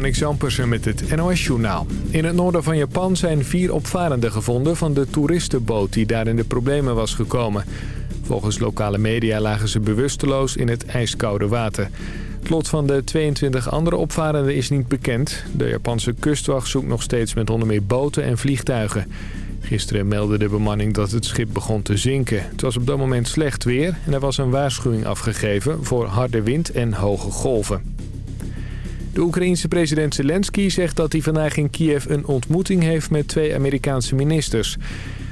Marnix Ampersen met het NOS-journaal. In het noorden van Japan zijn vier opvarenden gevonden van de toeristenboot die daar in de problemen was gekomen. Volgens lokale media lagen ze bewusteloos in het ijskoude water. Het lot van de 22 andere opvarenden is niet bekend. De Japanse kustwacht zoekt nog steeds met onder meer boten en vliegtuigen. Gisteren meldde de bemanning dat het schip begon te zinken. Het was op dat moment slecht weer en er was een waarschuwing afgegeven voor harde wind en hoge golven. De Oekraïense president Zelensky zegt dat hij vandaag in Kiev een ontmoeting heeft met twee Amerikaanse ministers.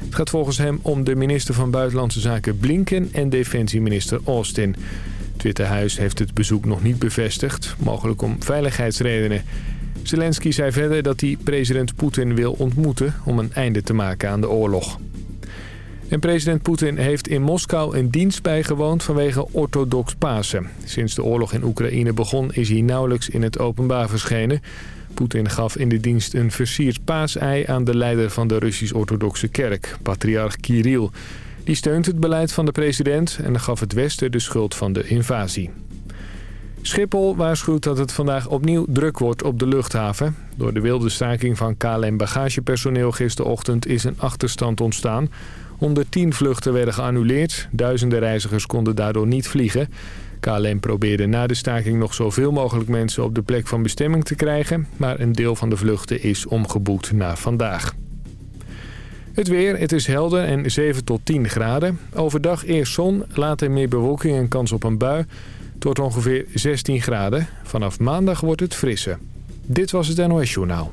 Het gaat volgens hem om de minister van Buitenlandse Zaken Blinken en defensieminister Austin. Het Witte Huis heeft het bezoek nog niet bevestigd, mogelijk om veiligheidsredenen. Zelensky zei verder dat hij president Poetin wil ontmoeten om een einde te maken aan de oorlog. En president Poetin heeft in Moskou een dienst bijgewoond vanwege orthodox Pasen. Sinds de oorlog in Oekraïne begon is hij nauwelijks in het openbaar verschenen. Poetin gaf in de dienst een versierd paasei aan de leider van de Russisch-orthodoxe kerk, patriarch Kirill. Die steunt het beleid van de president en gaf het Westen de schuld van de invasie. Schiphol waarschuwt dat het vandaag opnieuw druk wordt op de luchthaven. Door de wilde staking van KLM bagagepersoneel gisterochtend is een achterstand ontstaan. 110 vluchten werden geannuleerd. Duizenden reizigers konden daardoor niet vliegen. KLM probeerde na de staking nog zoveel mogelijk mensen op de plek van bestemming te krijgen. Maar een deel van de vluchten is omgeboekt naar vandaag. Het weer, het is helder en 7 tot 10 graden. Overdag eerst zon, later meer bewolking en kans op een bui. Wordt ongeveer 16 graden. Vanaf maandag wordt het frisser. Dit was het NOS Journaal.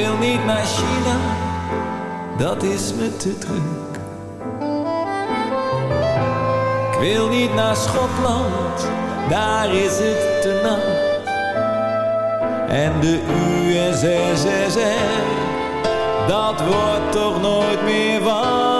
wil niet naar China, dat is me te druk. Ik wil niet naar Schotland, daar is het te nat. En de USSR, dat wordt toch nooit meer wat.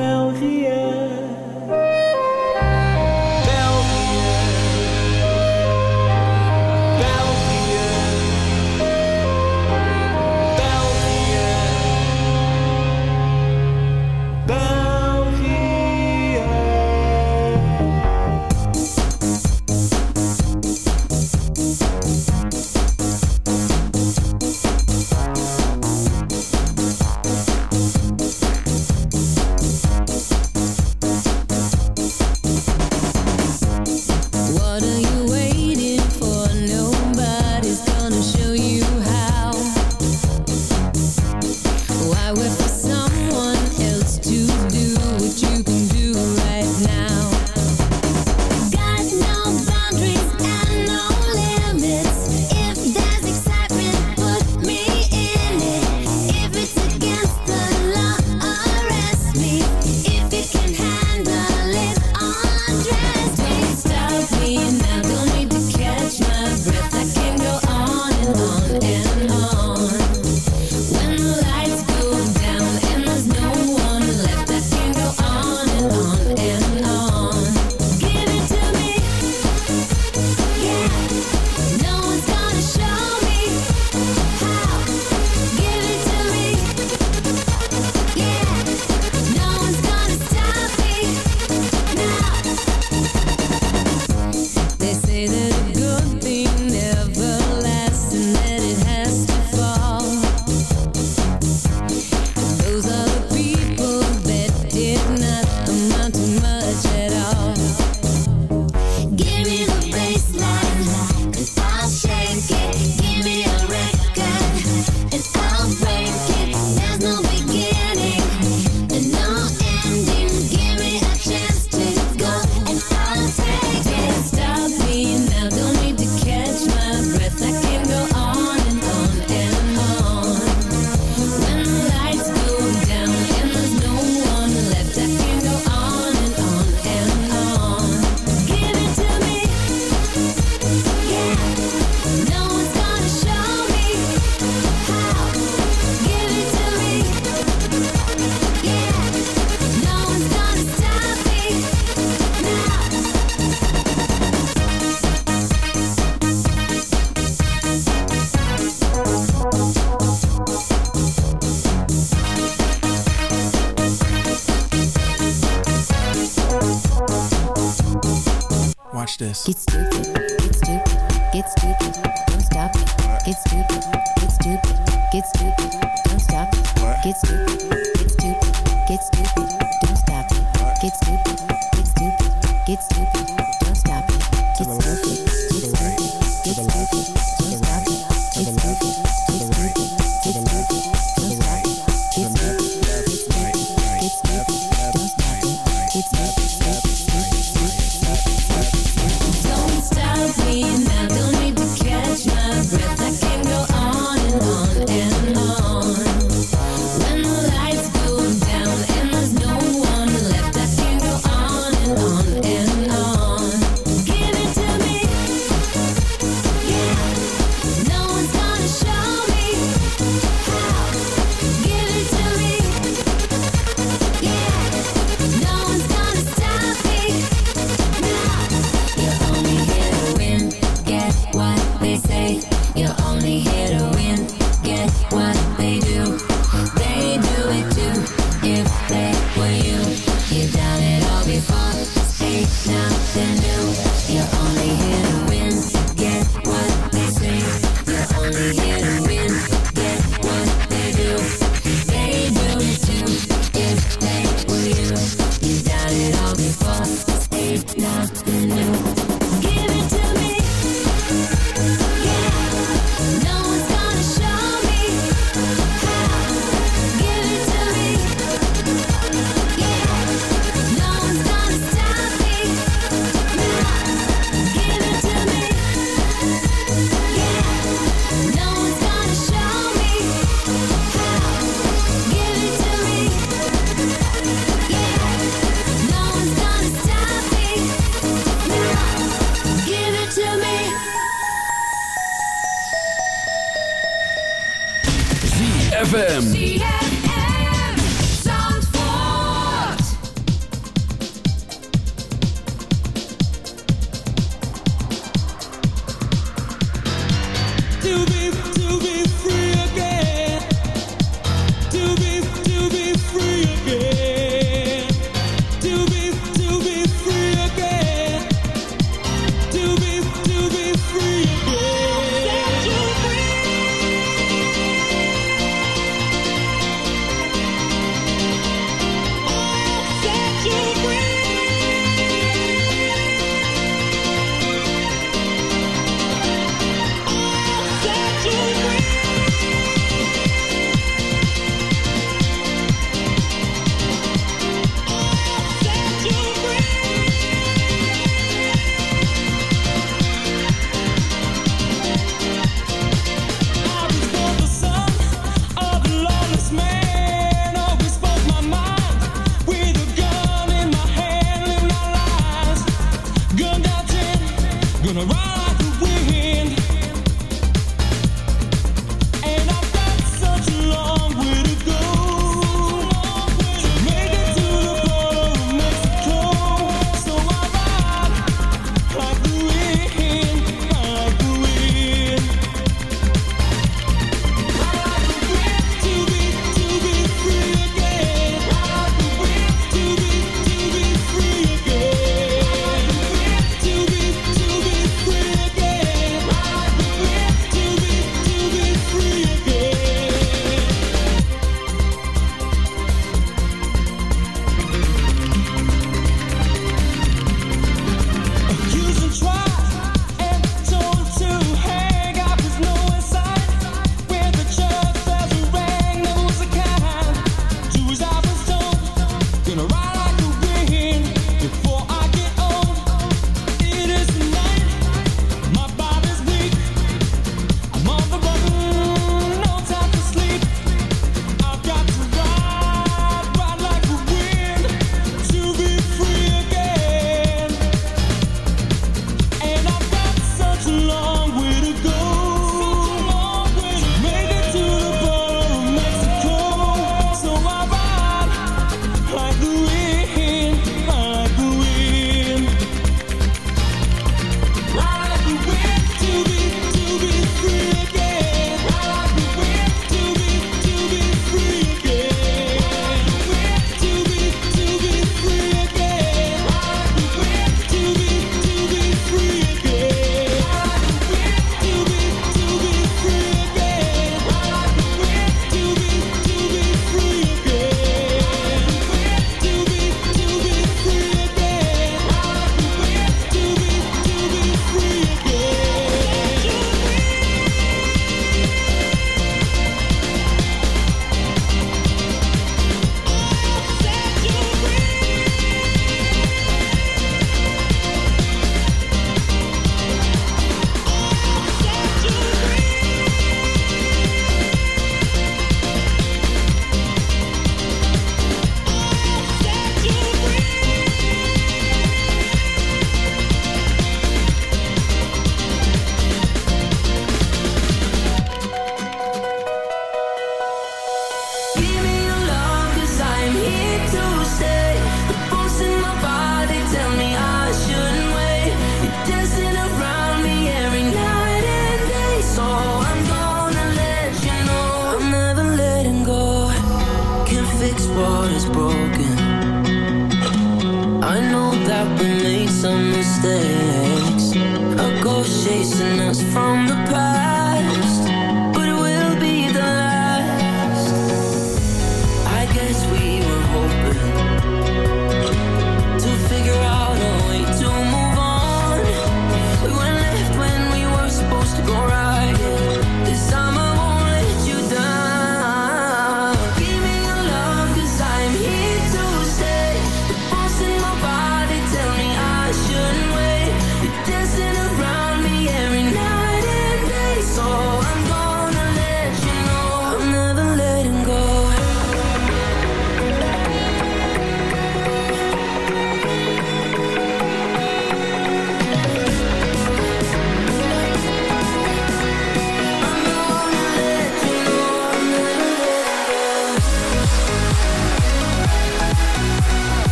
Get stupid,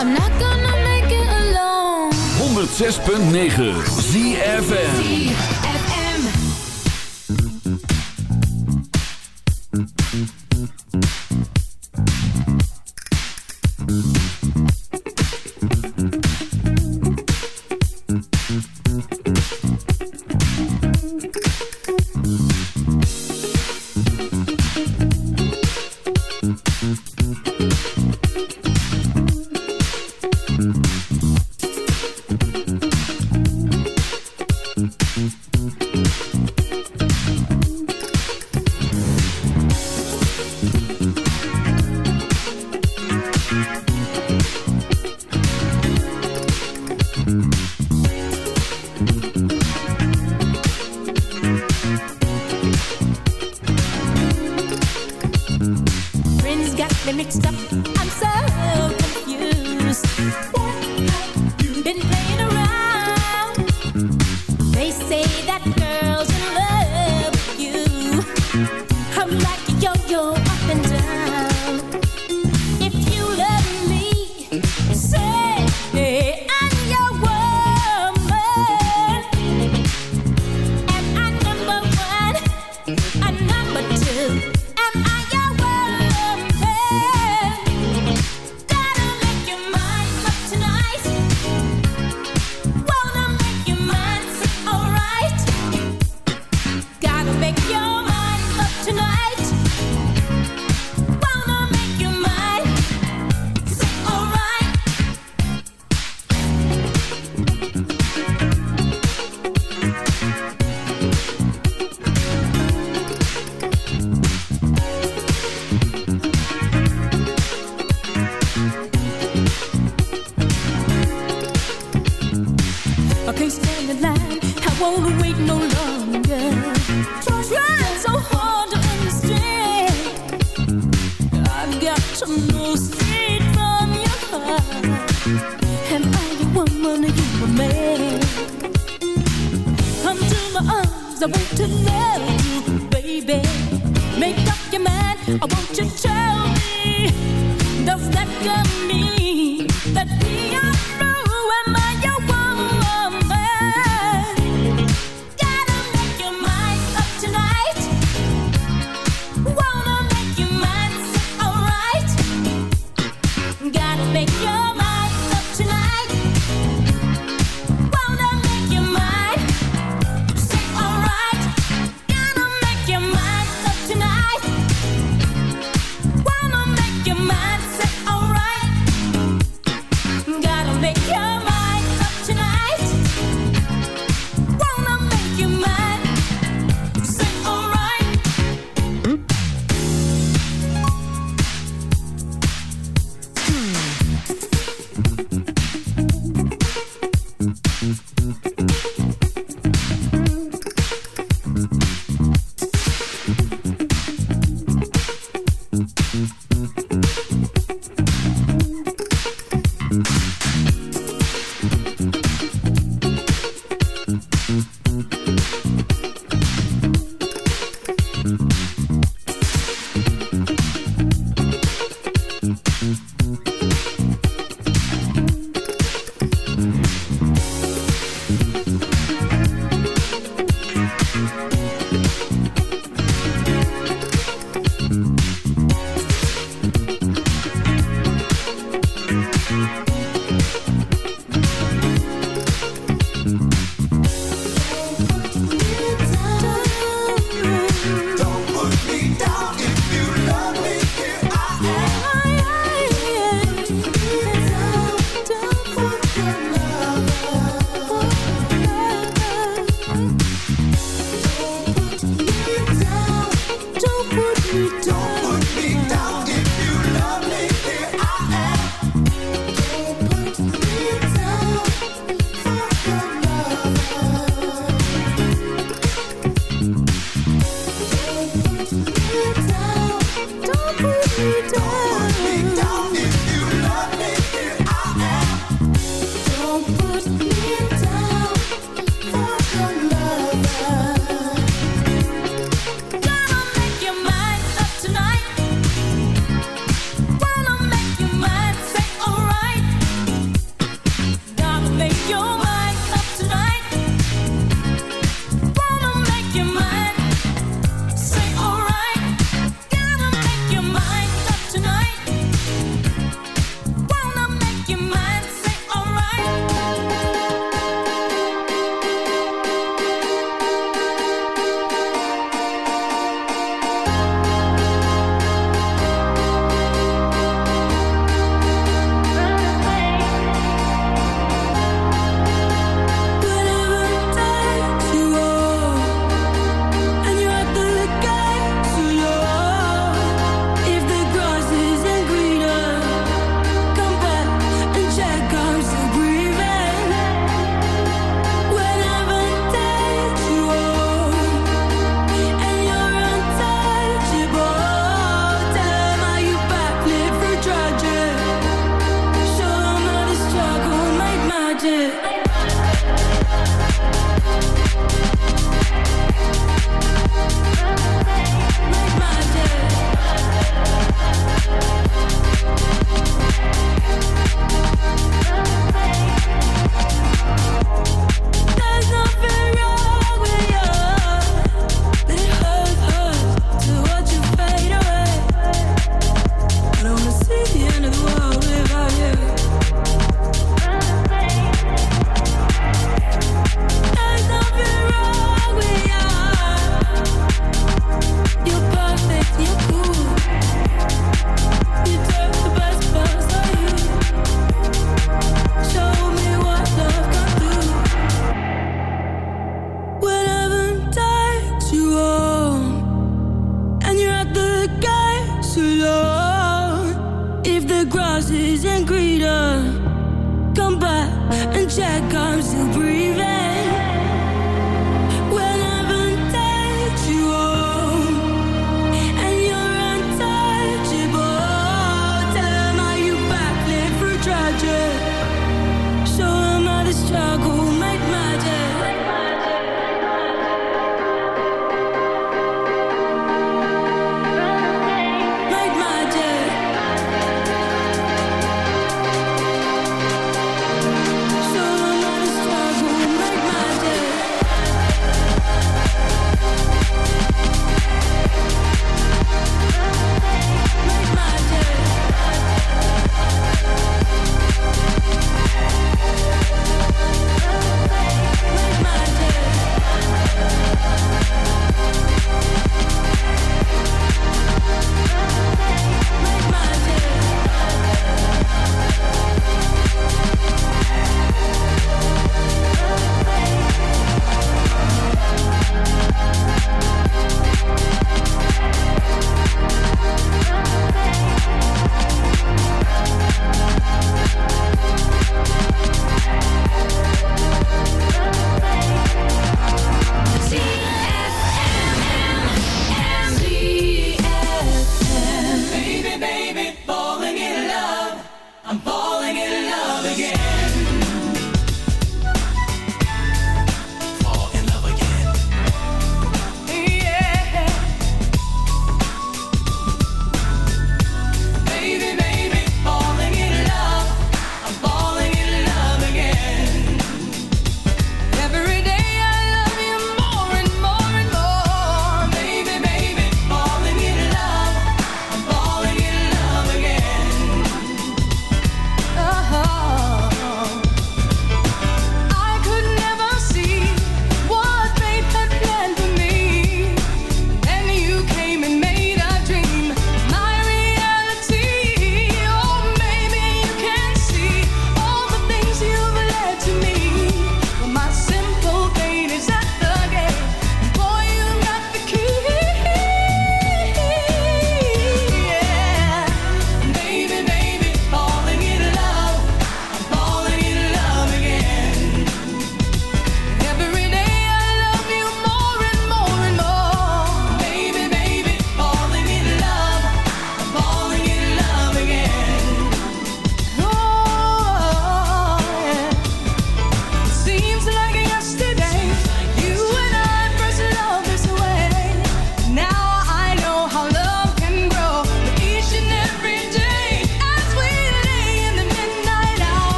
I'm not gonna make it alone. 106.9 ZFN